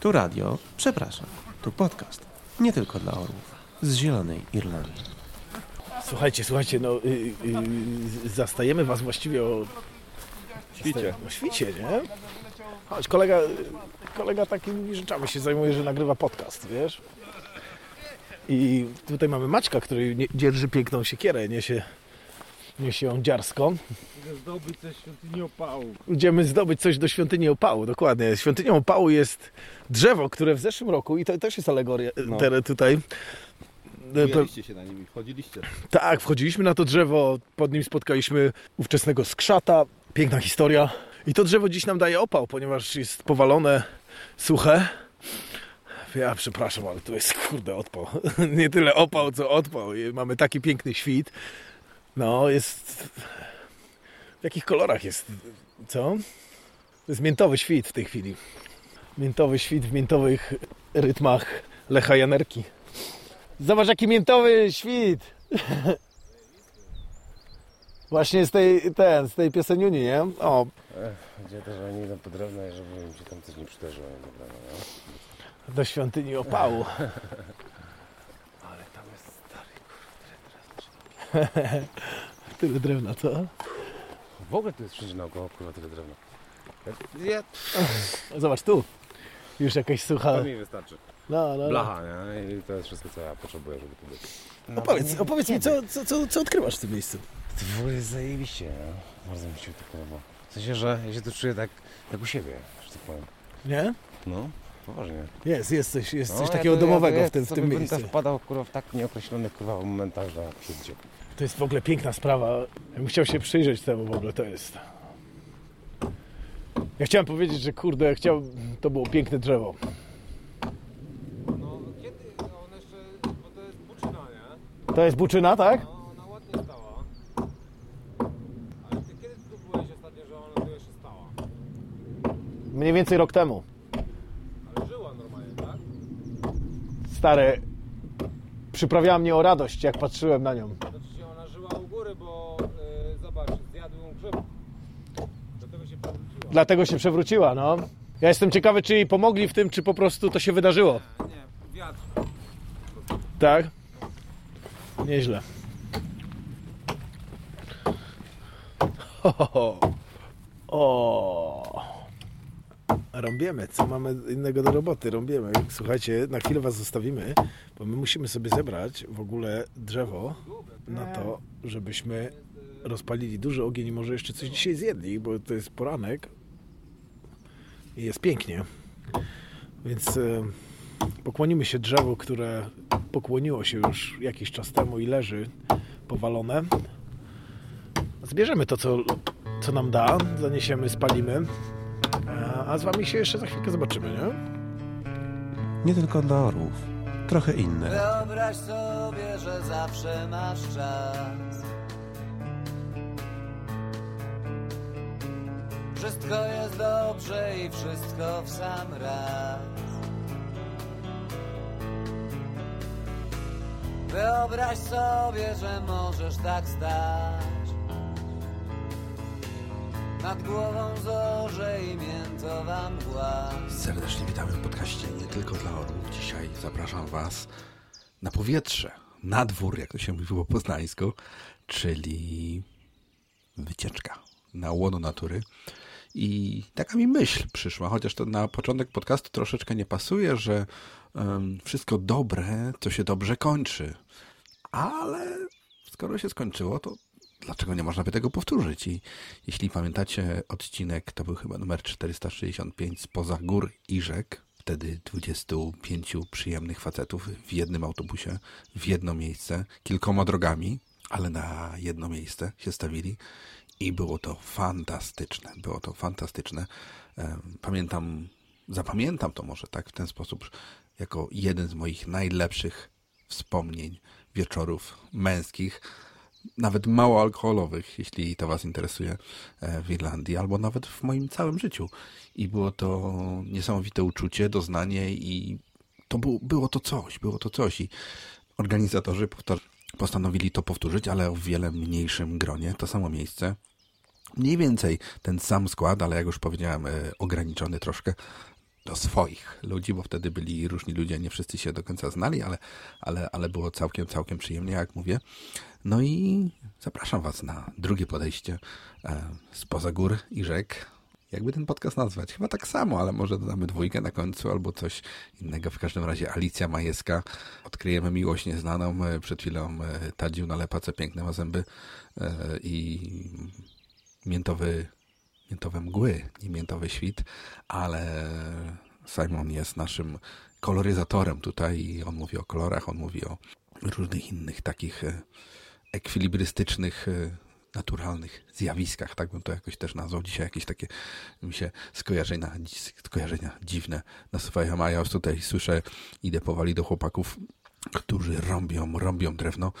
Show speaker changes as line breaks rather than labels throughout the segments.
Tu radio, przepraszam, tu podcast. Nie tylko dla orłów. Z Zielonej Irlandii.
Słuchajcie, słuchajcie, no y, y, zastajemy was właściwie o
Świcie.
o świcie, nie? Chodź, kolega, kolega takimi rzeczami się zajmuje, że nagrywa podcast, wiesz? I tutaj mamy Maćka, który nie, dzierży piękną siekierę, niesie, niesie ją dziarsko.
Zdobyć coś świątyni opału.
Idziemy zdobyć coś do świątyni opału, dokładnie. Świątynią opału jest drzewo, które w zeszłym roku, i to też jest alegoria
No.
teraz tutaj,
Bujaliście się na nimi, wchodziliście.
Tak, wchodziliśmy na to drzewo, pod nim spotkaliśmy ówczesnego skrzata. Piękna historia. I to drzewo dziś nam daje opał, ponieważ jest powalone, suche. Ja przepraszam, ale tu jest kurde odpał. Nie tyle opał, co odpał. I Mamy taki piękny świt. No, jest... W jakich kolorach jest? Co? To jest miętowy świt w tej chwili. Miętowy świt w miętowych rytmach Lecha Janerki. Zobacz jaki miętowy świt. Właśnie z tej, ten, z tej pioseniuni, nie? O,
Gdzie też oni idą po drewno, żeby im się tam coś nie przydarzyło. Dobra, no.
do świątyni opału.
Ale tam jest stary.
Tyle drewna, co?
W ogóle tu jest wszędzie naokoło, kurwa, tyle drewna. Ja,
Zobacz tu. Już jakaś sucha.
to mi wystarczy.
No, no, no.
Blacha, nie? I to jest wszystko, co ja potrzebuję, żeby tu być.
Opowiedz, opowiedz mi, co, co, co, co odkrywasz w tym miejscu?
To w ogóle jest zajebiście, nie? Bardzo mi się to podoba. W sensie, że ja się tu czuję tak, jak u siebie, że tak powiem.
Nie?
No, poważnie.
Jest, jest coś, jest
No,
coś
ja
takiego
to-
domowego
ja, to
w tym, w tym miejscu.
też wpadał, kurwa, w tak nieokreślonych, kurwa, momentach, że.
To jest w ogóle piękna sprawa. Ja bym chciał się przyjrzeć temu w ogóle, to jest. Ja chciałem powiedzieć, że kurde, chciał, to było piękne drzewo.
No kiedy ona jeszcze, bo to jest buczyna, nie?
To jest buczyna, tak?
No ona ładnie stała. Ale ty kiedy tu byłeś ostatnio, że ona tu jeszcze stała?
Mniej więcej rok temu.
Ale żyła normalnie, tak?
Stary, przyprawiała mnie o radość, jak patrzyłem na nią.
Znaczy się ona żyła u góry, bo yy, zobacz, zjadł ją grzyb. Dlatego się przewróciła.
Dlatego się przewróciła, no. Ja jestem ciekawy, czy jej pomogli w tym, czy po prostu to się wydarzyło.
Nie, wiatr.
Tak? Nieźle. Ho, ho, ho. O. Rąbiemy. Co mamy innego do roboty? Rąbiemy. Słuchajcie, na chwilę was zostawimy, bo my musimy sobie zebrać w ogóle drzewo na to, żebyśmy rozpalili duży ogień i może jeszcze coś dzisiaj zjedli, bo to jest poranek i jest pięknie. Więc e, pokłonimy się drzewu, które pokłoniło się już jakiś czas temu i leży powalone. Zbierzemy to, co, co nam da, zaniesiemy, spalimy. A- A z wami się jeszcze za chwilkę zobaczymy, nie?
Nie tylko dla orłów. Trochę inne.
Wyobraź sobie, że zawsze masz czas. Wszystko jest dobrze i wszystko w sam raz. Wyobraź sobie, że możesz tak stać. Nad głową zorze i miętowa mgła.
Serdecznie witamy w podcaście Nie Tylko dla Orłów. Dzisiaj zapraszam Was na powietrze, na dwór, jak to się mówi po poznańsku, czyli wycieczka na łono natury. I taka mi myśl przyszła, chociaż to na początek podcastu troszeczkę nie pasuje, że em, wszystko dobre, to się dobrze kończy. Ale skoro się skończyło, to dlaczego nie można by tego powtórzyć? I jeśli pamiętacie odcinek, to był chyba numer 465 spoza gór i rzek, wtedy 25 przyjemnych facetów w jednym autobusie, w jedno miejsce, kilkoma drogami, ale na jedno miejsce się stawili i było to fantastyczne. Było to fantastyczne. Em, Pamiętam, zapamiętam to może tak w ten sposób, jako jeden z moich najlepszych wspomnień wieczorów męskich, nawet mało alkoholowych, jeśli to Was interesuje, e, w Irlandii, albo nawet w moim całym życiu. I było to niesamowite uczucie, doznanie i to było, było to coś, było to coś. I organizatorzy powtar- postanowili to powtórzyć, ale w wiele mniejszym gronie, to samo miejsce. Mniej więcej ten sam skład, ale jak już powiedziałem, e, ograniczony troszkę do swoich ludzi, bo wtedy byli różni ludzie, nie wszyscy się do końca znali, ale, ale, ale było całkiem, całkiem przyjemnie, jak mówię. No i zapraszam Was na drugie podejście e, spoza gór i rzek. Jakby ten podcast nazwać? Chyba tak samo, ale może dodamy dwójkę na końcu albo coś innego. W każdym razie Alicja Majewska. Odkryjemy miłość nieznaną. E, Przed chwilą e, Tadziu nalepa, co piękne ma zęby e, i miętowy, miętowe mgły, nie miętowy świt, ale Simon jest naszym koloryzatorem tutaj i on mówi o kolorach, on mówi o różnych innych takich ekwilibrystycznych, naturalnych zjawiskach, tak bym to jakoś też nazwał. Dzisiaj jakieś takie mi się skojarzenia, skojarzenia dziwne nasuwają, a ja już tutaj słyszę, idę powoli do chłopaków, którzy rąbią, rąbią drewno.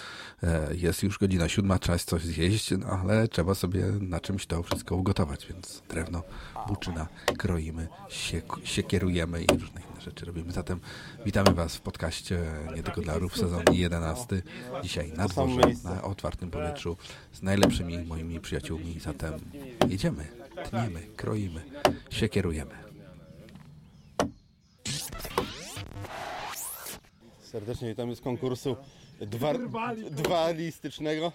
E, Jest już godzina siódma, czas coś zjeść, no ale trzeba sobie na czymś to wszystko ugotować, więc drewno, buczyna, kroimy, siek- siekierujemy i inne rzeczy robimy. Zatem witamy Was w podcaście Nie tylko dla rów, sezon 11. Dzisiaj na dworze, na otwartym powietrzu z najlepszymi moimi przyjaciółmi. Zatem jedziemy, tniemy, kroimy, siekierujemy.
Serdecznie witamy z konkursu dwar, dwalistycznego.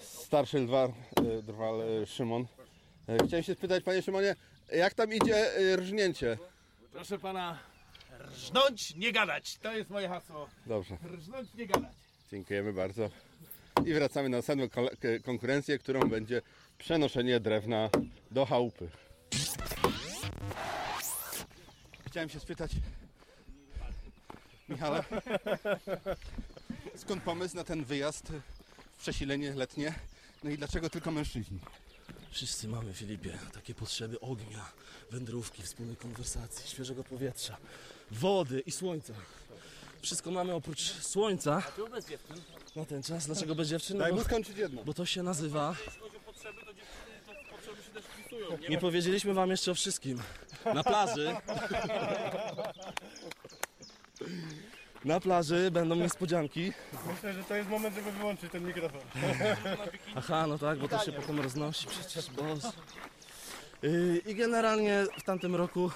Starszy dwar, e, drwal e, Szymon. E, Chciałem się spytać, panie Szymonie, jak tam idzie rżnięcie?
Proszę pana, rżnąć, nie gadać. To jest moje hasło.
Dobrze,
Rżnąć, nie gadać.
dziękujemy bardzo. I wracamy na następną konkurencję, którą będzie przenoszenie drewna do chałupy. Chciałem się spytać, Michale, skąd pomysł na ten wyjazd w przesilenie letnie? No i dlaczego tylko mężczyźni?
Wszyscy mamy, Filipie, takie potrzeby ognia, wędrówki, wspólnej konwersacji, świeżego powietrza, wody i słońca. Wszystko mamy oprócz słońca. Na ten czas. Dlaczego bez dziewczyn? No
Daj
bo,
mu skończyć jedno.
bo to się nazywa... Nie powiedzieliśmy wam jeszcze o wszystkim. Na plaży... Na plaży będą niespodzianki.
Myślę, że to jest moment, żeby wyłączyć ten mikrofon.
Aha, no tak, bo to się potem roznosi przecież, boss. Yy, I generalnie w tamtym roku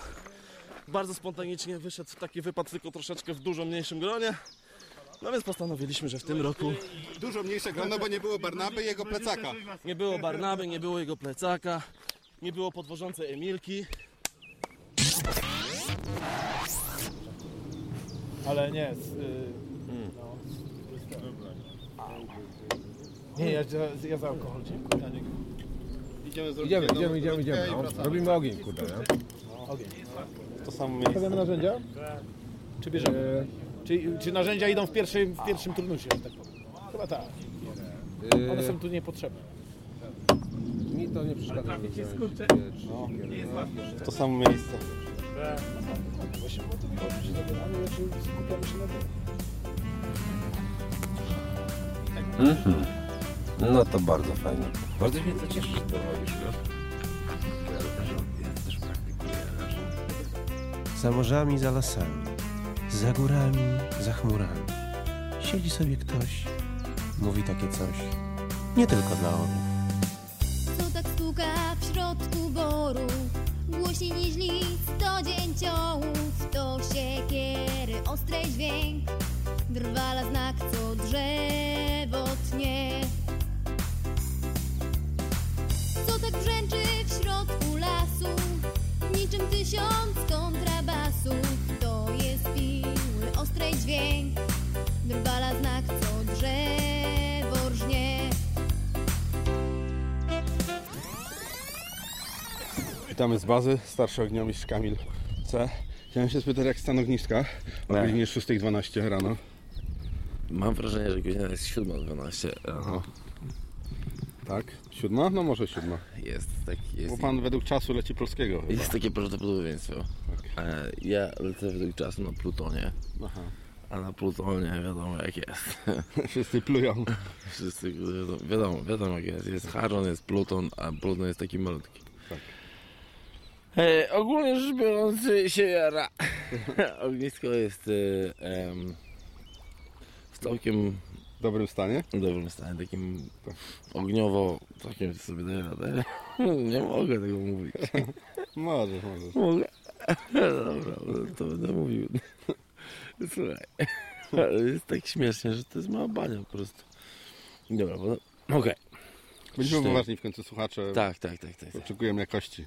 bardzo spontanicznie wyszedł taki wypad, tylko troszeczkę w dużo mniejszym gronie. No więc postanowiliśmy, że w tym roku
Dużo mniejsze grono, bo nie było Barnaby i jego plecaka.
nie było Barnaby, nie było jego plecaka, nie było podwożącej Emilki.
Ale nie, z, y, no, Nie, ja, ja, za alkohol dziękuję.
Idziemy zrobić
Idziemy,
jedną
idziemy, idziemy, idziemy.
i
No.
wracamy.
Robimy ogień, kurde, nie?
To samo miejsce.
Stawiamy narzędzia? Czy bierzemy? Czy, czy narzędzia idą w pierwszym, w pierwszym turnusie, że tak powiem? Chyba tak. One są tu niepotrzebne.
Mi to nie przeszkadza. żeby wziąć
No.
pieczę.
To samo miejsce.
Właśnie o tym chodzi, że dobieramy, czy skupiamy się na tym.
No to bardzo fajnie. Bardzo mnie to cieszy, że to robisz, Za morzami, za lasami, za górami, za chmurami. Siedzi sobie ktoś, mówi takie coś. Nie tylko dla orłów.
Co tak stuka w środku boru Głośniej niż list do dzięciołów To siekiery, ostrej dźwięk Drwala znak, co drzewo tnie Co tak brzęczy w środku lasu Niczym tysiąc kontrabasów To jest piły, ostrej dźwięk Drwala znak, co drzewo rżnie
Witamy z bazy, starszy ogniomistrz Kamil C. Chciałem się spytać, jak stan ogniska o
Tak.
godzinie 6.12 rano.
Mam wrażenie, że godzina jest 7.12 rano.
Tak? Siódma? No może siódma.
Jest, tak, jest,
Bo pan według czasu leci polskiego chyba.
jest takie prawdopodobieństwo.
Tak.
E, Ja lecę według czasu na Plutonie,
Aha.
a na Plutonie wiadomo jak jest.
Wszyscy plują.
Wszyscy wiadomo, wiadomo, wiadomo jak jest. Jest Charon, jest Pluton, a Pluton jest taki malutki.
Tak.
E, ogólnie rzecz biorąc się jara. Ognisko jest e, em, całkiem
W dobrym stanie?
dobrym stanie, takim ogniowo, takim sobie daję radę. Nie mogę tego mówić.
Możesz, możesz.
Mogę. Dobra, to będę mówił. Słuchaj, ale jest tak śmiesznie, że to jest mała bania po prostu. Dobra, bo... Okej.
Będziemy
Cztery.
poważni w końcu słuchacze.
Tak, tak, tak, tak. tak.
Oczekujemy jakości.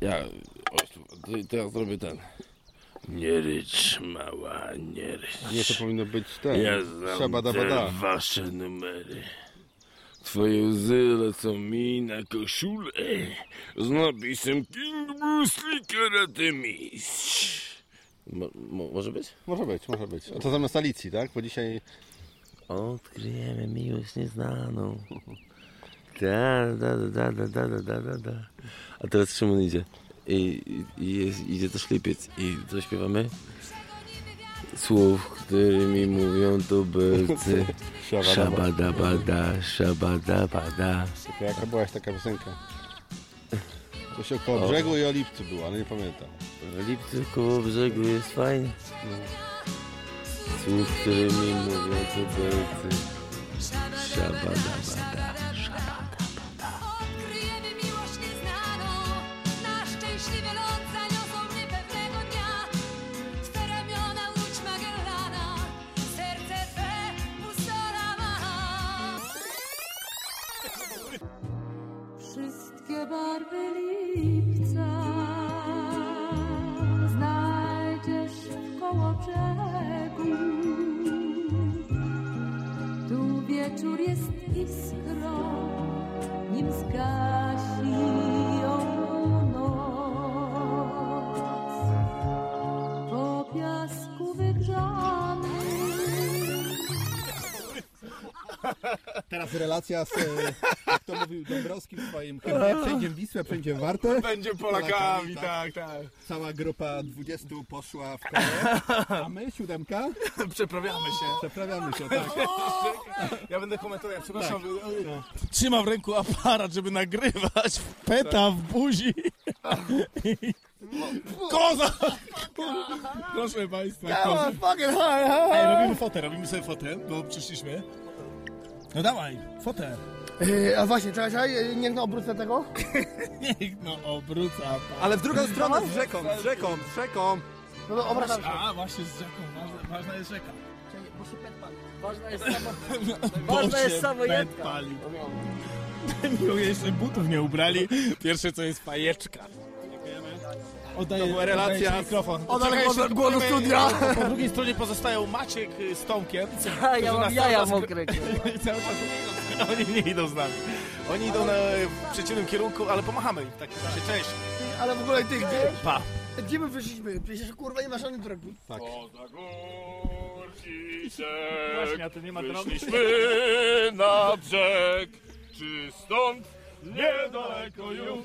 Ja... O, to, to ja zrobię ten. Nie rycz, mała, nie rycz.
Nie, to powinno być ten.
Ja znam
Szabada,
te bada. wasze numery. Twoje łzy lecą mi na koszulę z napisem King Bruce Karate Mistrz. Może być?
Może być, może być. A to zamiast Alicji, tak? Bo dzisiaj...
Odkryjemy miłość nieznaną. Da, da, da, da, da, da, da, da. A teraz Szymon idzie. I, i, jest, idzie też lipiec. I co śpiewamy? Słów, którymi mówią tubylcy. Szabadabada, szabadabada.
to jaka była taka piosenka? Coś około brzegu i o lipcu było, ale nie pamiętam.
W lipcu koło brzegu jest fajnie. Słów, którymi mówią tubylcy. Szabadabada.
Odkryjemy
Teraz relacja z, e, jak to mówił Dąbrowski w swoim filmie, przejdziemy Wisłę, przejdziemy Wartę.
Będzie
Polakami,
tak, tak.
Cała grupa 20 poszła w koło, a my, siódemka,
Przeprawiamy się.
przeprawiamy się, tak.
Ja będę komentował, przepraszam. Trzyma w ręku aparat, żeby nagrywać. Peta w buzi. Koza! Proszę Państwa, koza. Ej, robimy fotę, robimy sobie fotę, bo przyszliśmy. No dawaj, fotę.
Yy, a właśnie, czekaj, czekaj, niech no obrócę tego.
Niech no obróca.
Ale w drugą stronę, z rzeką, z rzeką, z rzeką.
No to obracam się.
A, właśnie z rzeką, ważna, ważna jest rzeka.
Bo się pet pali. Ważna jest sama...
Bo
Ważna jest samo jedka.
pali. Miło jeszcze butów nie ubrali. Pierwsze co jest fajeczka. Oddaję,
To była relacja
oddaję mikrofon.
Oddaj
Czekaj,
głos-
jeszcze
głos do
kupujemy-
studia.
Po, drugiej stronie pozostają Maciek y, z Tomkiem.
Ja
którzy
mam
nas
jaja
cały czas-
mokre.
Cały czas oni nie idą z nami. Oni idą na, w przeciwnym kierunku, ale pomachamy im w takim razie. Cześć.
Ale w ogóle ty, gdzie,
Pa.
gdzie my wyszliśmy? Przecież kurwa nie ma żadnej drogi.
Tak.
Właśnie, a tu nie ma drogi.
Wyszliśmy na brzeg, czy stąd niedaleko już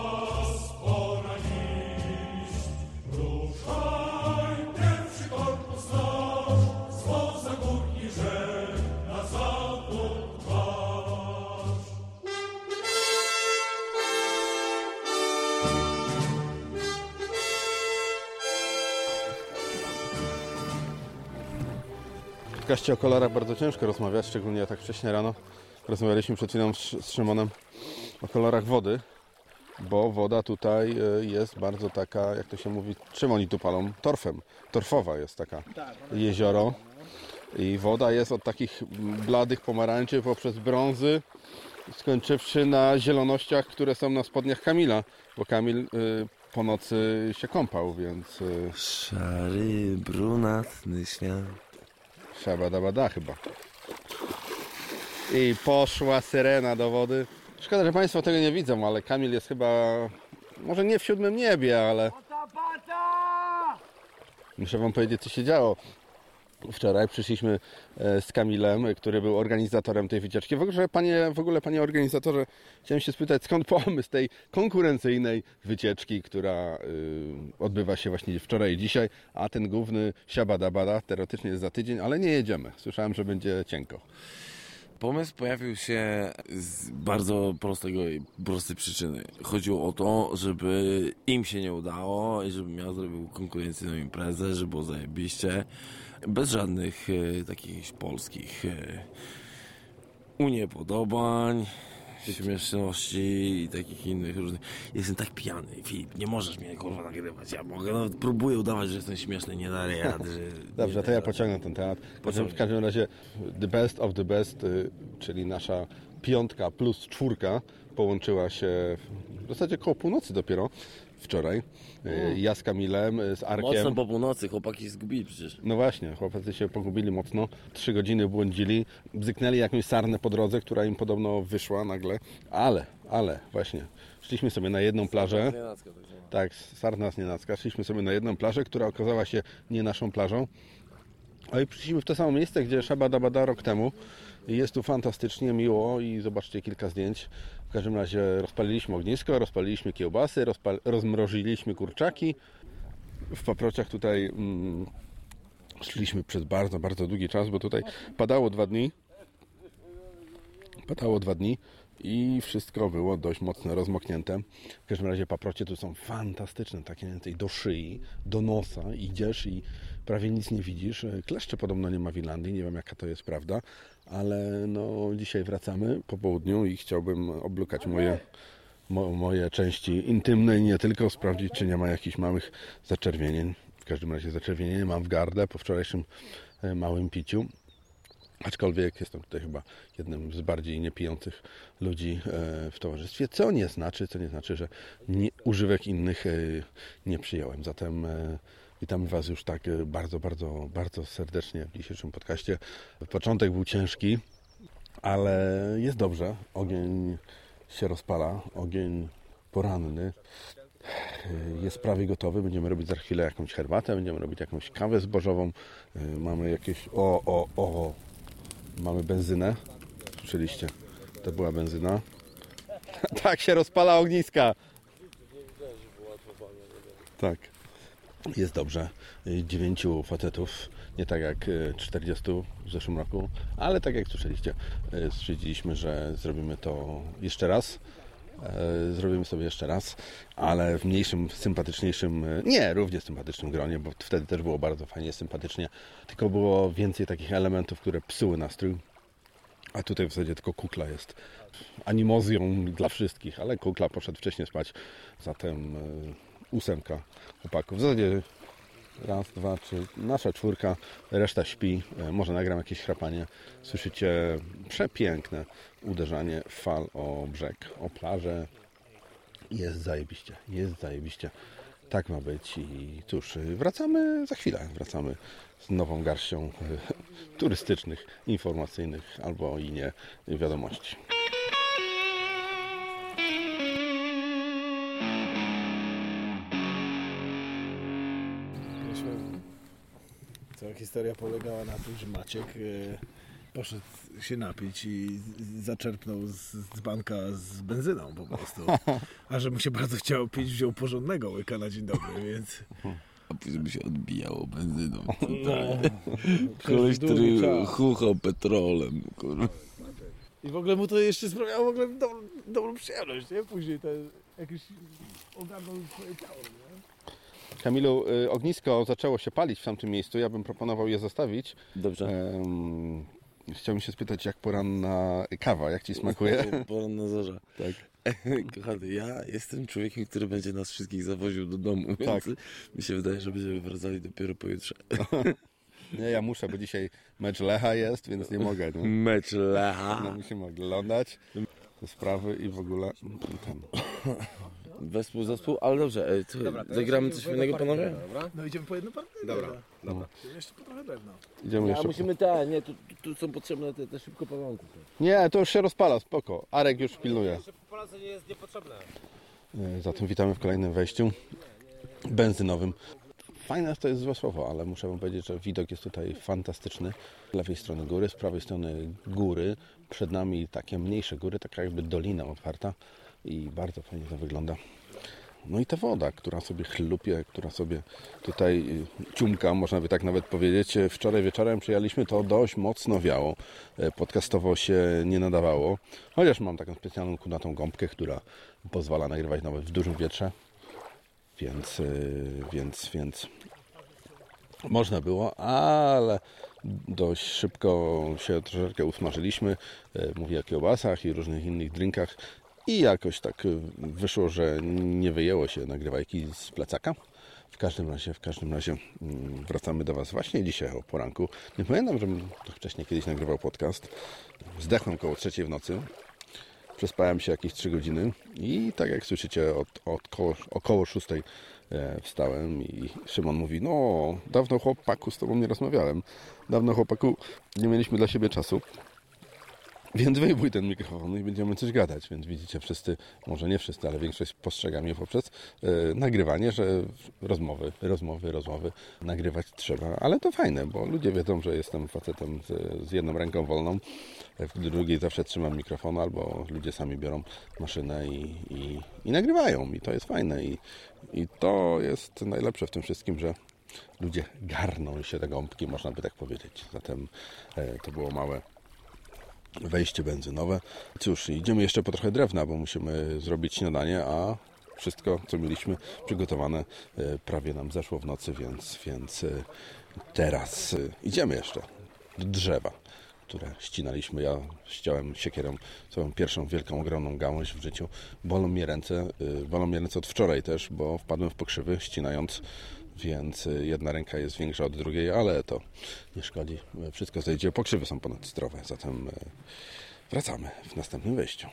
podcaście o kolorach bardzo ciężko rozmawiać, szczególnie tak wcześnie rano. Rozmawialiśmy przed chwilą z, Szymonem o kolorach wody, bo woda tutaj e, jest bardzo taka, jak to się mówi, czym oni tu palą? Torfem. Torfowa jest taka jezioro. I woda jest od takich bladych pomarańczy poprzez brązy, skończywszy na zielonościach, które są na spodniach Kamila, bo Kamil y, po nocy się kąpał, więc y,
Szary, brunatny świat.
Szabadabada chyba. I poszła syrena do wody. Szkoda, że Państwo tego nie widzą, ale Kamil jest chyba, może nie w siódmym niebie, ale muszę Wam powiedzieć, co się działo. Wczoraj przyszliśmy e, z Kamilem, który był organizatorem tej wycieczki. W ogóle, panie, w ogóle, panie organizatorze, chciałem się spytać, skąd pomysł tej konkurencyjnej wycieczki, która y, odbywa się właśnie wczoraj i dzisiaj, a ten główny siabadabada teoretycznie jest za tydzień, ale nie jedziemy. Słyszałem, że będzie cienko.
Pomysł pojawił się z bardzo prostego i prostej przyczyny. Chodziło o to, żeby im się nie udało i żebym ja zrobił konkurencyjną imprezę, żeby było zajebiście, bez żadnych e, takich polskich e, uniepodobań, śmieszności i takich innych różnych. Jestem tak pijany, Filip, nie możesz mnie kurwa nagrywać. Ja mogę, nawet próbuję udawać, że jestem śmieszny, nie daję rady.
Dobrze, to ja pociągnę ten temat. W każdym razie the best of the best, y, czyli nasza piątka plus czwórka połączyła się w zasadzie koło północy dopiero wczoraj. Y, Ja z Kamilem, y, z Arkiem.
Mocno po północy, chłopaki zgubili przecież.
No właśnie, chłopacy się pogubili mocno. Trzy godziny błądzili, bzyknęli jakąś sarnę po drodze, która im podobno wyszła nagle. Ale, ale właśnie, szliśmy sobie na jedną plażę. Tak, sarna z Nienacka. Szliśmy sobie na jedną plażę, która okazała się nie naszą plażą. A i przyszliśmy w to samo miejsce, gdzie Szabadabada rok temu. Jest tu fantastycznie miło i zobaczcie kilka zdjęć. W każdym razie rozpaliliśmy ognisko, rozpaliliśmy kiełbasy, rozpal- kurczaki. W paprociach tutaj mm, szliśmy przez bardzo, bardzo długi czas, bo tutaj padało dwa dni. Padało dwa dni i wszystko było dość mocno rozmoknięte. W każdym razie paprocie tu są fantastyczne, takie mniej więcej do szyi, do nosa. Idziesz i prawie nic nie widzisz. Kleszcze podobno nie ma w Irlandii, nie wiem jaka to jest prawda, ale no dzisiaj wracamy po południu i chciałbym oblukać moje, mo, moje części intymne i nie tylko, sprawdzić czy nie ma jakichś małych zaczerwienień. W każdym razie zaczerwienienie mam w gardę po wczorajszym e, małym piciu. Aczkolwiek jestem tutaj chyba jednym z bardziej niepijących ludzi e, w towarzystwie, co nie znaczy, co nie znaczy, że nie, używek innych e, nie przyjąłem. Zatem e, witamy Was już tak bardzo, bardzo, bardzo serdecznie w dzisiejszym podcaście. Początek był ciężki, ale jest dobrze. Ogień się rozpala, ogień poranny jest prawie gotowy. Będziemy robić za chwilę jakąś herbatę, będziemy robić jakąś kawę zbożową. Mamy jakieś. O, o, o! Mamy benzynę. Słyszeliście? To była benzyna. tak się rozpala ogniska. Tak. Jest dobrze. Dziewięciu facetów, nie tak jak y, 40 w zeszłym roku, ale tak jak słyszeliście, y, stwierdziliśmy, że zrobimy to jeszcze raz. E, Zrobimy sobie jeszcze raz, ale w mniejszym, sympatyczniejszym, y, nie, równie sympatycznym gronie, bo wtedy też było bardzo fajnie, sympatycznie, tylko było więcej takich elementów, które psuły nastrój. A tutaj w zasadzie tylko kukla jest animozją dla wszystkich, ale kukla poszedł wcześniej spać, zatem y, ósemka chłopaków. W zasadzie raz, dwa, trzy, nasza czwórka, reszta śpi, y, może nagram jakieś chrapanie. Słyszycie przepiękne uderzanie fal o brzeg, o plażę. Jest zajebiście, jest zajebiście. Tak ma być i cóż, wracamy za chwilę, wracamy z nową garścią turystycznych, informacyjnych albo i nie wiadomości.
Historia polegała na tym, że Maciek e, poszedł się napić i zaczerpnął z, z banka z benzyną po prostu. A że mu się bardzo chciało pić, wziął porządnego łyka na dzień dobry, więc...
A później by się odbijało benzyną.
No.
Koleś, który chuchał petrolem, kurwa.
I w ogóle mu to jeszcze sprawiało w ogóle dobrą, dobrą przyjemność, nie? Później ten jakiś ogarnął swoje ciało, nie?
Kamilu, y, ognisko zaczęło się palić w tamtym miejscu. Ja bym proponował je zostawić.
Dobrze.
Chciałbym się spytać, jak poranna kawa, jak Ci smakuje?
Poranna zorza.
Tak.
Kochany, ja jestem człowiekiem, który będzie nas wszystkich zawoził do domu, więc
Tak.
mi się wydaje, że będziemy wracali dopiero pojutrze.
Nie, ja muszę, bo dzisiaj mecz Lecha jest, więc nie mogę.
Mecz Lecha.
No, musimy oglądać te sprawy i w ogóle ten.
Wespół, zespół, ale dobrze, ej, co, zagramy coś fajnego, panowie?
No idziemy po jedno partię.
Dobra,
dobra. Jeszcze po trochę drewna.
Idziemy jeszcze.
musimy te, nie, tu, tu, tu są potrzebne te, te szybko pałanki.
Nie, to już się rozpala, spoko. Arek już pilnuje.
W Polsce nie jest niepotrzebne.
E, Zatem witamy w kolejnym wejściu benzynowym. Fajne to jest złe słowo, ale muszę wam powiedzieć, że widok jest tutaj fantastyczny. Z lewej strony góry, z prawej strony góry. Przed nami takie mniejsze góry, taka jakby dolina otwarta i bardzo fajnie to wygląda. No i ta woda, która sobie chlupie, która sobie tutaj y, ciumka, można by tak nawet powiedzieć. Wczoraj wieczorem przyjęliśmy, to dość mocno wiało. E, Podcastowo się nie nadawało. Chociaż mam taką specjalną kunatą gąbkę, która pozwala nagrywać nawet w dużym wietrze. Więc, y, więc, więc można było, ale dość szybko się troszeczkę usmażyliśmy. E, Mówię o kiełbasach i różnych innych drinkach. I jakoś tak y, wyszło, że nie wyjęło się nagrywajki z plecaka. W każdym razie, w każdym razie mm, wracamy do Was właśnie dzisiaj o poranku. Nie pamiętam, żebym to wcześniej kiedyś nagrywał podcast. Zdechłem koło trzeciej w nocy. Przespałem się jakieś 3 godziny i tak jak słyszycie, od, od koło, około 6 e, wstałem i Szymon mówi, no dawno chłopaku z Tobą nie rozmawiałem. Dawno chłopaku nie mieliśmy dla siebie czasu. Więc wyjmuj ten mikrofon i będziemy coś gadać. Więc widzicie wszyscy, może nie wszyscy, ale większość postrzega mnie poprzez e, nagrywanie, że rozmowy, rozmowy, rozmowy nagrywać trzeba. Ale to fajne, bo ludzie wiedzą, że jestem facetem z, z jedną ręką wolną. E, W drugiej zawsze trzymam mikrofon, albo ludzie sami biorą maszynę i, i, i nagrywają. I to jest fajne. I, I to jest najlepsze w tym wszystkim, że ludzie garną się te gąbki, można by tak powiedzieć. Zatem e, to było małe wejście benzynowe. Cóż, idziemy jeszcze po trochę drewna, bo musimy zrobić śniadanie, a wszystko, co mieliśmy przygotowane, e, prawie nam zeszło w nocy, więc, więc e, teraz e, idziemy jeszcze do drzewa, które ścinaliśmy. Ja ściąłem siekierą swoją pierwszą wielką, ogromną gałąź w życiu. Bolą mnie ręce, bolą mnie ręce od wczoraj też, bo wpadłem w pokrzywy ścinając więc jedna ręka jest większa od drugiej, ale to nie szkodzi. Wszystko zejdzie. Pokrzywy są ponad zdrowe, zatem y, wracamy w następnym wejściu.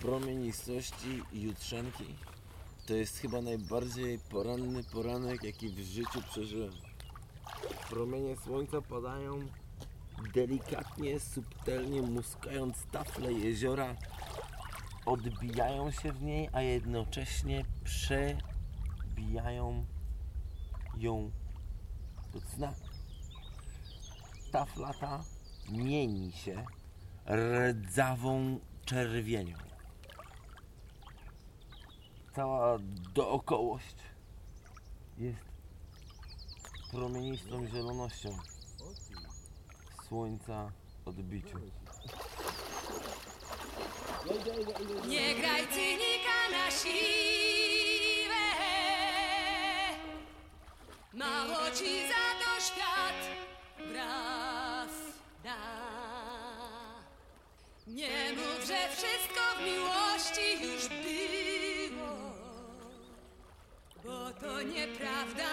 Promienistości jutrzenki. To jest chyba najbardziej poranny poranek, jaki w życiu przeżyłem. Promienie słońca padają delikatnie, subtelnie, muskając tafle jeziora. Odbijają się w niej, a jednocześnie przebijają ją do cna. Tafla ta mieni się rdzawą czerwienią. Cała dookołość jest promienistą zielonością słońca odbiciu.
Nie graj cynika na siłę. Mało ci za to świat wraz da. Nie mów, że wszystko w miłości już było Bo to nieprawda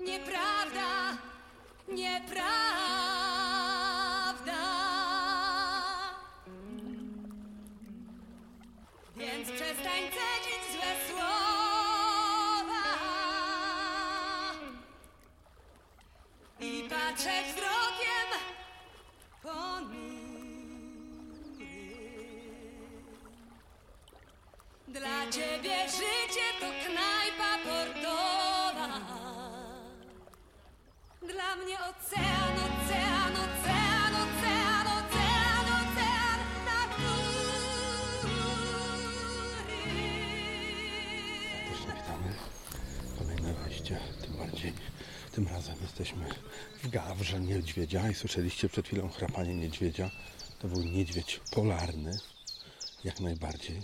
Nieprawda Nieprawda. Więc przestań cedzić złe słowa I patrzeć wzrokiem ponurym Dla ciebie życie to knajpa portowa Dla mnie ocean, ocean, ocean, ocean, ocean, ocean Na
Serdecznie witamy. Kolejne wejście, tym bardziej tym razem jesteśmy w gawrze niedźwiedzia i słyszeliście przed chwilą chrapanie niedźwiedzia. To był niedźwiedź polarny, jak najbardziej.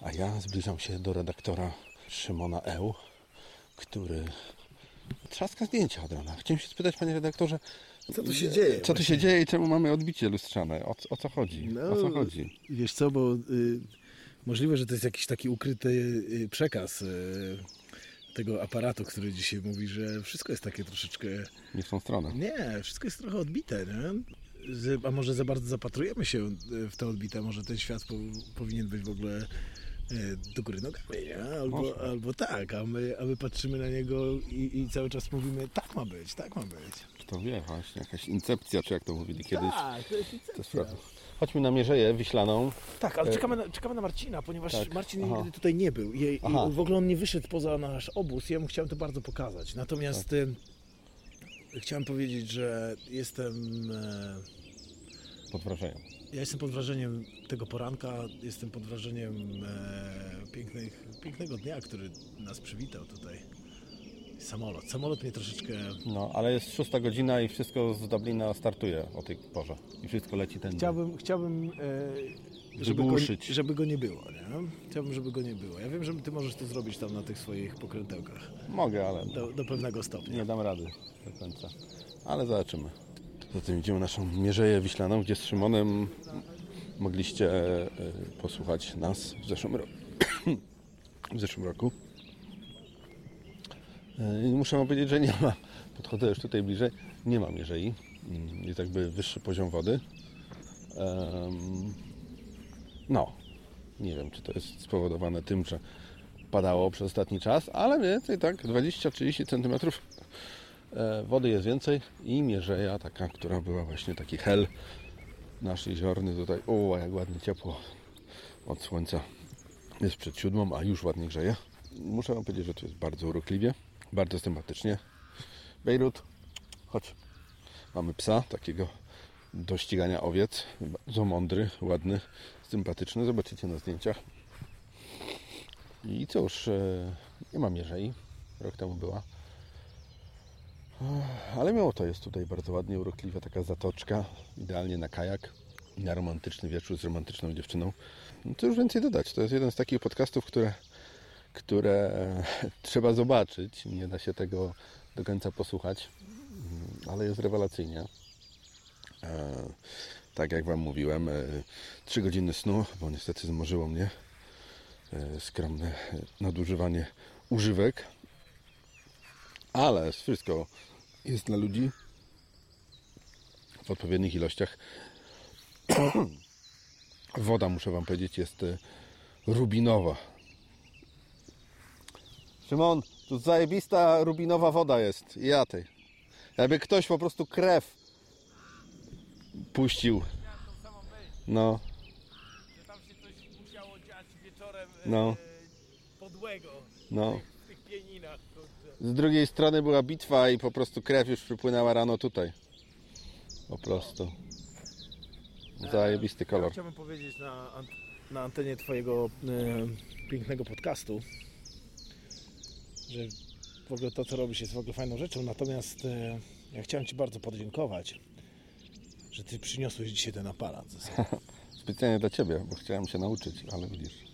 A ja zbliżam się do redaktora Szymona Eł, który trzaska zdjęcia od rana. Chciałem się spytać, panie redaktorze,
Co tu się dzieje
Co tu się dzieje i czemu mamy odbicie lustrzane? O, o co chodzi?
No,
o co chodzi?
Wiesz co, bo y, możliwe, że to jest jakiś taki ukryty y, przekaz y, tego aparatu, który dzisiaj mówi, że wszystko jest takie troszeczkę...
Nie w tą stronę.
Nie, wszystko jest trochę odbite, nie? A może za bardzo zapatrujemy się y, w to odbite, może ten świat po, powinien być w ogóle do góry nogami, nie? Albo,
Może.
albo tak, a my, a my patrzymy na niego i, i cały czas mówimy, tak ma być, tak ma być.
Kto wie, właśnie jakaś incepcja, czy jak to mówili kiedyś.
Tak, to jest
To jest
incepcja.
Chodźmy na Mierzeję Wiślaną.
Tak, ale
E,
czekamy na, czekamy na Marcina, ponieważ
Tak,
Marcin
aha.
nigdy tutaj nie był. I, i w ogóle on nie wyszedł poza nasz obóz. Ja mu chciałem to bardzo pokazać. Natomiast
Tak.
e, chciałem powiedzieć, że jestem... E,
Pod wrażeniem.
Ja jestem pod wrażeniem tego poranka, jestem pod wrażeniem e, pięknych, pięknego dnia, który nas przywitał tutaj. Samolot. Samolot mnie troszeczkę...
No, ale jest szósta godzina i wszystko z Dublina startuje o tej porze. I wszystko leci ten
Chciałbym, chciałbym e,
Żeby
go, żeby go nie było, nie? Chciałbym, żeby go nie było. Ja wiem, że ty możesz to zrobić tam na tych swoich pokrętełkach.
Mogę, ale
Do, do pewnego stopnia.
nie dam rady do końca. Ale zobaczymy. Zatem widzimy naszą Mierzeję Wiślaną, gdzie z Szymonem mogliście e, posłuchać nas w zeszłym roku. w zeszłym roku. E, muszę wam powiedzieć, że nie ma, podchodzę już tutaj bliżej, nie ma Mierzei. Mm, Jest jakby wyższy poziom wody. No, nie wiem, czy to jest spowodowane tym, że padało przez ostatni czas, ale więcej tak 20-30 cm e, wody jest więcej i mierzeja taka, która była właśnie taki hel nasz jeziorny tutaj. O, jak ładnie ciepło od słońca. Jest przed siódmą, a już ładnie grzeje. Muszę Wam powiedzieć, że to jest bardzo urokliwie, bardzo sympatycznie. Bejrut, chodź. Mamy psa, takiego do ścigania owiec. Bardzo mądry, ładny, sympatyczny. Zobaczycie na zdjęciach. I cóż, e, nie ma mierzei. Rok temu była. Ale mimo to jest tutaj bardzo ładnie, urokliwa taka zatoczka. Idealnie na kajak na romantyczny wieczór z romantyczną dziewczyną. No co już więcej dodać. To jest jeden z takich podcastów, które, które e, trzeba zobaczyć. Nie da się tego do końca posłuchać, Mm, ale jest rewelacyjnie. E, tak jak Wam mówiłem, e, trzy godziny snu, bo niestety zmorzyło mnie e, skromne e, nadużywanie używek. Ale wszystko jest dla ludzi w odpowiednich ilościach. Woda, muszę Wam powiedzieć, jest e, rubinowa. Szymon, tu zajebista rubinowa woda jest. Ja tej. Jakby ktoś po prostu krew puścił. No,
Tam się coś musiało dziać wieczorem
no,
podłego
no. Z drugiej strony była bitwa i po prostu krew już przypłynęła rano tutaj. Po prostu. Zajebisty
Ja
kolor.
chciałbym powiedzieć na, na antenie Twojego e, pięknego podcastu, że w ogóle to, co robisz, jest w ogóle fajną rzeczą. Natomiast e, ja chciałem Ci bardzo podziękować, że Ty przyniosłeś dzisiaj ten aparat ze sobą.
Specjalnie dla Ciebie, bo chciałem się nauczyć, ale widzisz.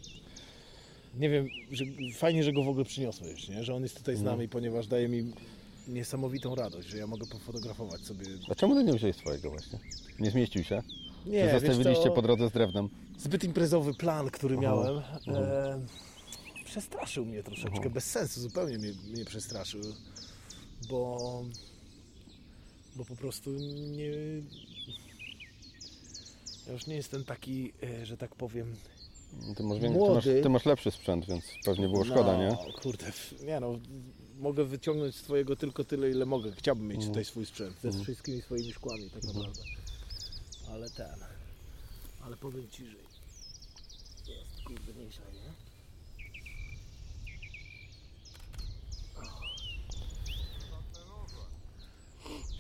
Nie wiem, że fajnie, że go w ogóle przyniosłeś, nie? że on jest tutaj z
No.
nami, ponieważ daje mi niesamowitą radość, że ja mogę pofotografować sobie.
A czemu ty nie wziąłeś swojego właśnie? Nie zmieścił się?
Nie,
Czy
wiesz
zostawiliście
co?
po drodze z drewnem?
Zbyt imprezowy plan, który miałem, e, przestraszył mnie troszeczkę, bez sensu, zupełnie mnie, mnie przestraszył, bo, bo po prostu nie... Ja już nie jestem taki, e, że tak powiem,
Ty masz, ty, masz, ty masz lepszy sprzęt, więc pewnie było szkoda,
no,
nie?
kurde, nie no, mogę wyciągnąć z twojego tylko tyle, ile mogę. Chciałbym mieć
Mhm.
tutaj swój sprzęt, ze
Mhm.
wszystkimi swoimi szkłami tak
Mhm.
naprawdę. Ale ten, ale powiem Ci, że jest kurde mniejsza, nie?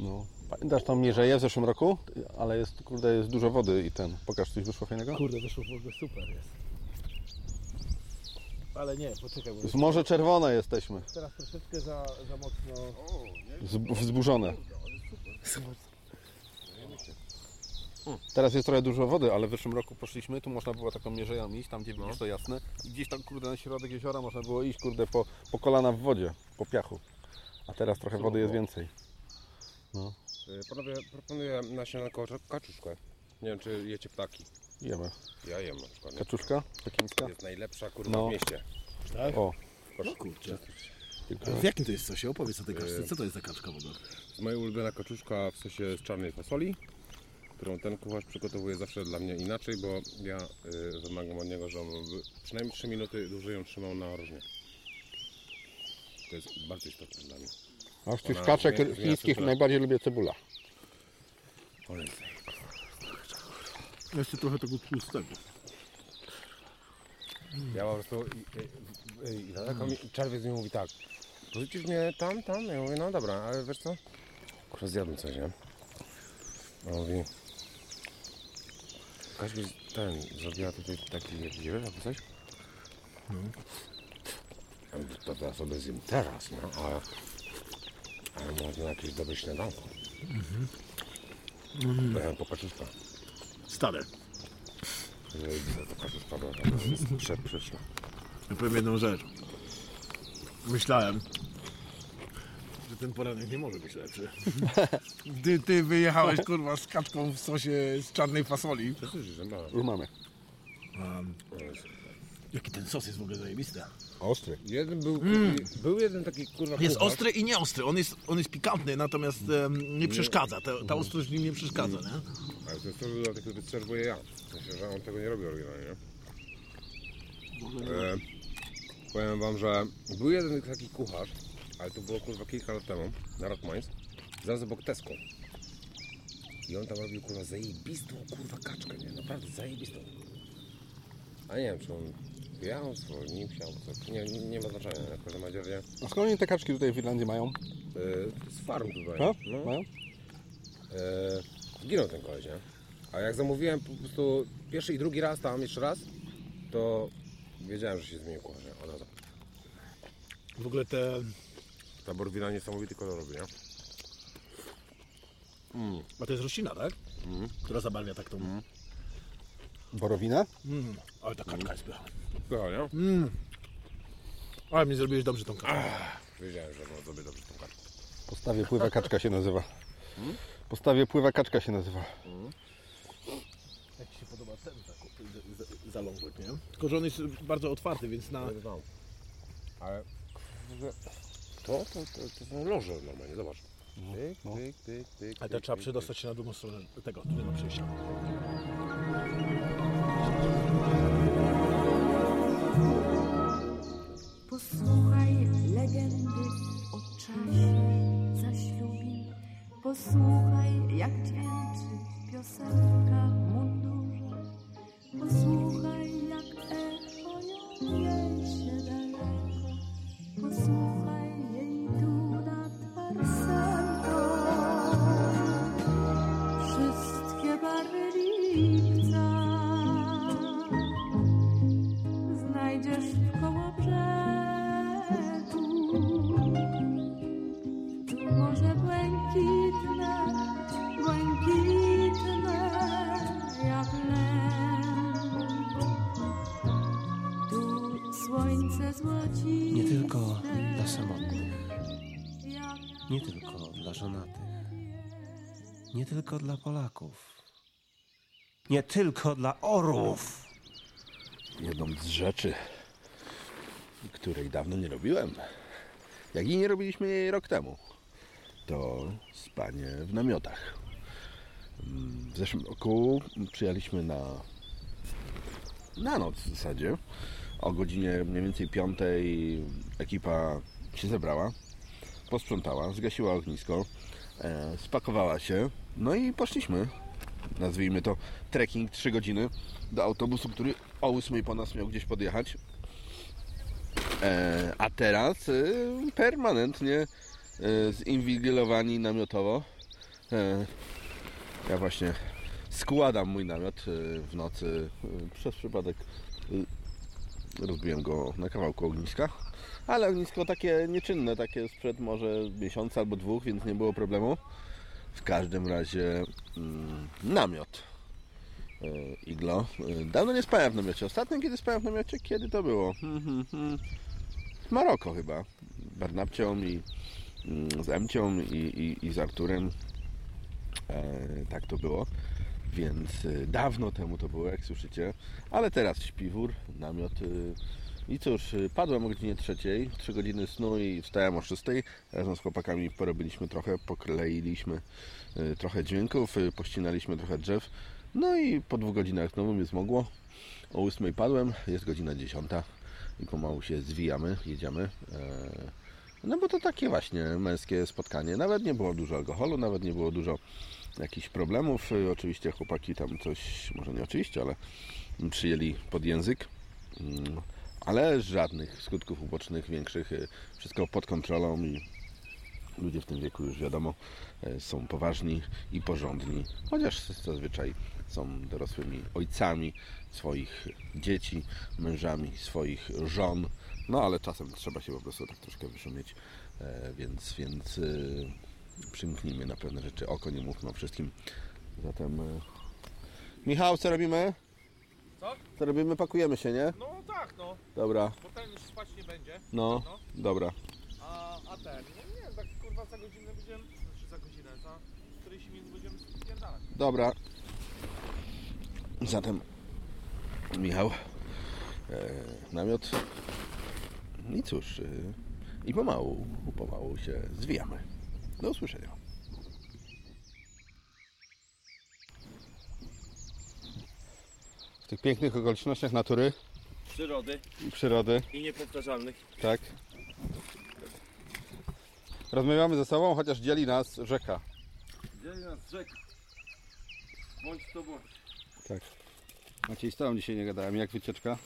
No. Pamiętasz tą mierzeję w zeszłym roku? Ale jest, kurde, jest dużo wody i ten. Pokaż, coś wyszło fajnego?
Kurde, wyszło w ogóle super jest. Ale nie, poczekaj, bo
W Morze Czerwone jesteśmy.
teraz troszeczkę za, za mocno...
Zb- wzburzone. Teraz jest trochę dużo wody, ale w zeszłym roku poszliśmy, tu można było taką mierzeją iść, tam gdzie widzisz to jasne. I gdzieś tam kurde na środek jeziora można było iść kurde po, po kolana w wodzie, po piachu. A teraz trochę wody jest więcej. No,
Y, Panowie, proponuję nasionalko kaczuszkę. Nie wiem, czy jecie ptaki.
Jemy.
Ja jem na przykład. nie?
Kaczuszka pekińska?
Jest najlepsza kurwa
No.
w mieście.
Tak?
O.
No kurczę. W jakim to jest sosie? Opowiedz o tej kaczce.
Yy.
Co to jest za kaczka w ogóle?
Moja ulubiona kaczuszka w sosie z czarnej fasoli, którą ten kucharz przygotowuje zawsze dla mnie inaczej, bo ja y, wymagam od niego, że on by przynajmniej 3 minuty dłużej ją trzymał na rożnie. To jest bardzo istotne dla mnie.
A z tych
Ona
kaczek
zmienia- zmienia
chińskich najbardziej lubię cebula.
Jeszcze trochę tego tłustego.
Ja po prostu i, i, i, i mi czerwiec mi mówi tak. Wrzucisz mnie tam, tam? Ja mówię, no dobra, ale wiesz co? Kurwa zjadłem coś, nie? A on mówi... Kaś mi ten, zrobiła tutaj taki wiesz, albo coś?
No.
To, to ja sobie zjem teraz, no, ale... Ale można jakieś dobre śniadanko.
Mhm.
Pojechałem po kaczuszka.
Stare.
Ta kaczuszka była taka przeprzeczna.
Ja powiem jedną rzecz. Myślałem, że ten poranek nie może być lepszy. Ty, ty wyjechałeś kurwa z kaczką w sosie z czarnej fasoli.
Już mamy.
Um, jaki ten sos jest w ogóle zajebisty.
Ostry. Jeden był,
Mm.
był jeden taki kurwa
Jest
kucharz.
ostry i nieostry. On jest, on jest pikantny, natomiast em, nie przeszkadza. Ta, ta ostrość w nim nie przeszkadza, nie?
Ale to jest to, że taki serwuję ja. Sensie, że on tego nie robi oryginalnie. E, powiem wam, że był jeden taki kucharz, ale to było kurwa kilka lat temu, na Rotmańs, zaraz obok Tesco. I on tam robił kurwa zajebistą kurwa kaczkę, nie? Naprawdę zajebistą. A nie wiem, czy on wyjechał, zwolnił się, albo coś. Nie, nie, ma znaczenia, w każdym razie.
A skąd oni te kaczki tutaj w Irlandii mają?
E, z farm tutaj.
A?
No.
Mają?
E, zginął ten koleś, nie? A jak zamówiłem po prostu pierwszy i drugi raz tam jeszcze raz, to wiedziałem, że się zmienił kucharz, nie? Od razu.
W ogóle te...
Ta borwina niesamowity kolor robi, nie? Mm.
A to jest roślina, tak?
Mm.
Która zabarwia tak tą...
Borowina?
Mm. Ale ta kaczka jest pycha.
Pycha, nie?
Mm. Ale mi zrobiłeś dobrze tą kaczkę.
Wiedziałem, że on zrobię dobrze tą kartę.
Po stawie pływa kaczka się nazywa.
Hmm?
Po stawie pływa kaczka się nazywa.
Jak Ci się podoba ten za- za- zalążek, nie? Tylko, że on jest bardzo otwarty, więc na...
Ale to, to, to, to są loże normalnie, zobacz. Tyk, tyk, tyk, tyk,
Ale
tyk,
to trzeba
tyk,
przedostać się na drugą stronę tego, tu nie ma przejścia.
Posłuchaj legendy o czasie zaślubin. Posłuchaj, jak dźwięczy piosenka w mundurze. Posłuchaj, jak echo ją niesie daleko. Posłuchaj
nie tylko dla Polaków, nie tylko dla orłów.
Jedną z rzeczy, której dawno nie robiłem, jak i nie robiliśmy jej rok temu, to spanie w namiotach. W zeszłym roku przyjechaliśmy na, na noc w zasadzie. O godzinie mniej więcej piątej ekipa się zebrała, posprzątała, zgasiła ognisko, e, spakowała się, no i poszliśmy. Nazwijmy to trekking 3 godziny do autobusu, który o 8 po nas miał gdzieś podjechać. E, a teraz e, permanentnie e, zinwigilowani namiotowo. E, ja właśnie składam mój namiot e, w nocy. E, przez przypadek e, rozbiłem go na kawałku ogniska. Ale ognisko takie nieczynne, takie sprzed może miesiąca albo dwóch, więc nie było problemu. W każdym razie mm, namiot e, iglo. E, Dawno nie spałem w namiocie. Ostatnio kiedy spałem w namiocie, kiedy to było? Hmm, hmm, hmm. W Maroko chyba. Barnabcią i mm, z Emcią i, i, i z Arturem. E, tak to było. Więc dawno temu to było, jak słyszycie. Ale teraz śpiwór, namiot. e, I cóż, padłem o godzinie trzeciej, 3 godziny snu i wstałem o 6. Razem z chłopakami porobiliśmy trochę, pokleiliśmy e, trochę dźwięków, e, pościnaliśmy trochę drzew. No i po dwóch godzinach znowu mnie zmogło. O 8 padłem, jest godzina 10 i pomału się zwijamy, jedziemy. E, No bo to takie właśnie męskie spotkanie. Nawet nie było dużo alkoholu, nawet nie było dużo jakichś problemów. E, Oczywiście chłopaki tam coś, może nie oczywiście, ale przyjęli pod język. Ale żadnych skutków ubocznych większych. e, Wszystko pod kontrolą i
Ludzie w tym wieku już wiadomo e, są poważni i porządni, chociaż zazwyczaj są dorosłymi ojcami swoich dzieci, mężami swoich żon. No ale czasem trzeba się po prostu tak troszkę wyszumieć, e, więc, więc przymknijmy na pewne rzeczy oko, nie mówmy o wszystkim. Zatem Michał, co robimy?
Co?
Co robimy? Pakujemy się, nie?
No tak, no.
Dobra.
Bo ten już spać nie będzie.
No, dobra.
A, a ten, no nie wiem, tak kurwa za godzinę będziemy, znaczy za godzinę, za 40 minut będziemy spierdalać.
Dobra. Zatem Michał, e, namiot. I cóż, e, i pomału, pomału się zwijamy. Do usłyszenia.
W tych pięknych okolicznościach natury
Przyrody
i przyrody,
i niepowtarzalnych.
tak. Rozmawiamy ze sobą, chociaż dzieli nas rzeka.
Dzieli nas rzeka. Bądź to bądź.
Tak. Maciej, z tobą dzisiaj nie gadałem. Jak wycieczka?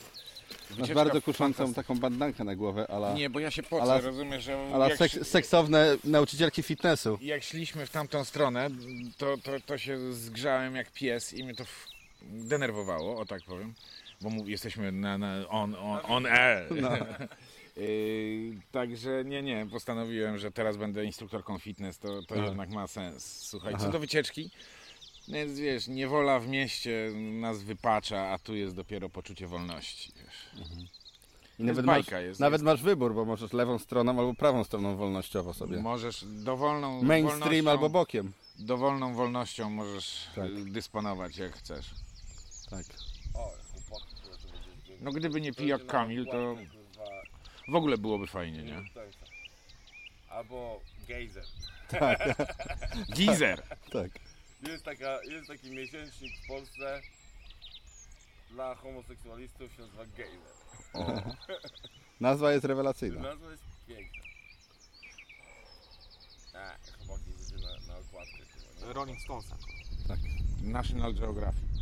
Masz bardzo kuszącą taką bandankę na głowę, ale...
Nie, bo ja się pocę,
ale-
rozumiesz, że
Ale
jak
seks, seksowne nauczycielki fitnessu.
Jak szliśmy w tamtą stronę, to, to, to się zgrzałem jak pies i mnie to w- denerwowało, o tak powiem. Bo mów, jesteśmy na, na on, on, on air.
No.
Yy, także nie, nie, postanowiłem, że teraz będę instruktorką fitness, to, to jednak ma sens. Słuchaj,
Aha.
co do wycieczki, więc wiesz, niewola w mieście nas wypacza, a tu jest dopiero poczucie wolności. Wiesz.
I
To
nawet,
jest
masz,
bajka, jest,
nawet
jest.
masz wybór, bo możesz lewą stroną albo prawą stroną wolnościowo sobie.
Możesz dowolną
Mainstream albo bokiem.
Dowolną wolnością możesz
Tak.
dysponować jak chcesz.
Tak.
No gdyby nie pijak Kamil, to w ogóle byłoby fajnie, nie?
Albo gejzer.
Tak.
Gizer.
Tak.
Jest, taka, jest taki miesięcznik w Polsce dla homoseksualistów się nazywa gejzer.
O. Nazwa jest rewelacyjna.
Nazwa jest piękna. A, chłopaki będzie na, na okładkę. chyba?
Rolling Stonesa.
Tak.
National Geographic.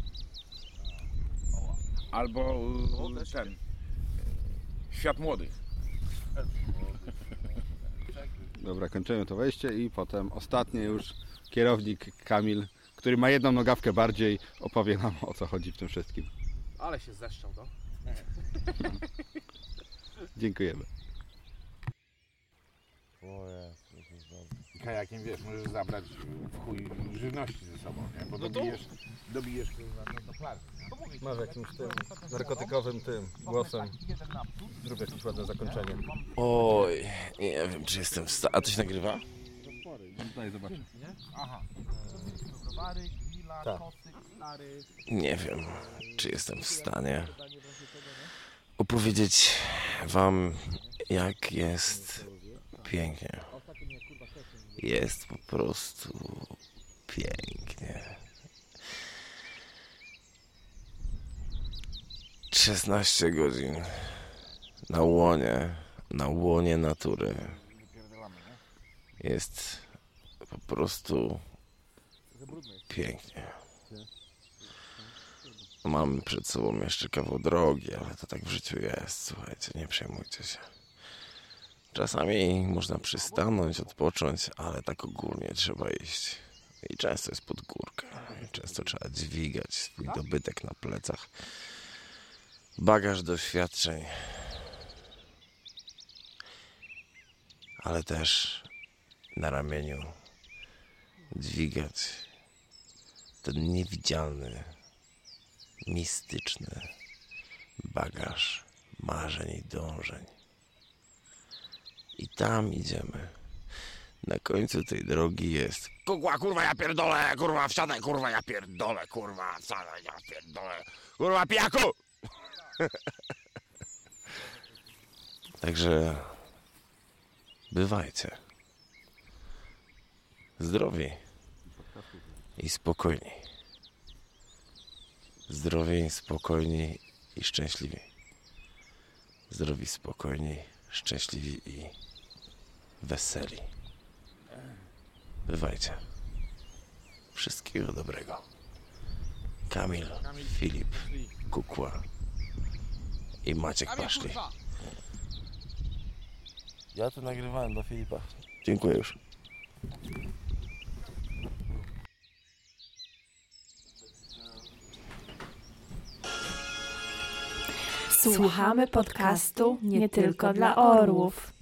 Albo y, ten. Świat młodych.
Dobra, kończymy to wejście i potem ostatnie już kierownik Kamil, który ma jedną nogawkę bardziej, opowie nam o co chodzi w tym wszystkim.
Ale się zeszczał, to.
Dziękujemy.
Kajakiem wiesz, możesz zabrać w chuj żywności ze sobą, nie? Bo
No to-
dobijesz, dobijesz kurwa, no, do plaży.
Masz jakimś tym narkotykowym tym głosem. Zrób jakieś ładne zakończenie.
Oj, nie wiem, czy jestem w stanie. A to się nagrywa?
Daj zobaczę.
Aha. Browary, grilla,
Tak.
Nie wiem, czy jestem w stanie opowiedzieć Wam, jak jest pięknie. Jest po prostu pięknie. 16 godzin na łonie, na łonie natury. Jest po prostu pięknie. Mamy przed sobą jeszcze kawał drogi, ale to tak w życiu jest. Słuchajcie, nie przejmujcie się. Czasami można przystanąć, odpocząć, ale tak ogólnie trzeba iść. I często jest pod górkę. Często trzeba dźwigać swój dobytek na plecach. Bagaż doświadczeń. Ale też na ramieniu dźwigać ten niewidzialny, mistyczny bagaż marzeń i dążeń. I tam idziemy. Na końcu tej drogi jest
Kurwa, kurwa, ja pierdolę, kurwa, wsiadaj, kurwa, ja pierdolę, kurwa, wsiadaj, ja pierdolę, kurwa, pijaku!
Także bywajcie. Zdrowi i spokojni. Zdrowi, spokojni i szczęśliwi. Zdrowi, spokojni, szczęśliwi i weseli. Bywajcie. Wszystkiego dobrego. Kamil, Filip, Kukła i Maciek Paszli. Ja to nagrywałem dla Filipa. Dziękuję już.
Słuchamy podcastu nie tylko dla orłów.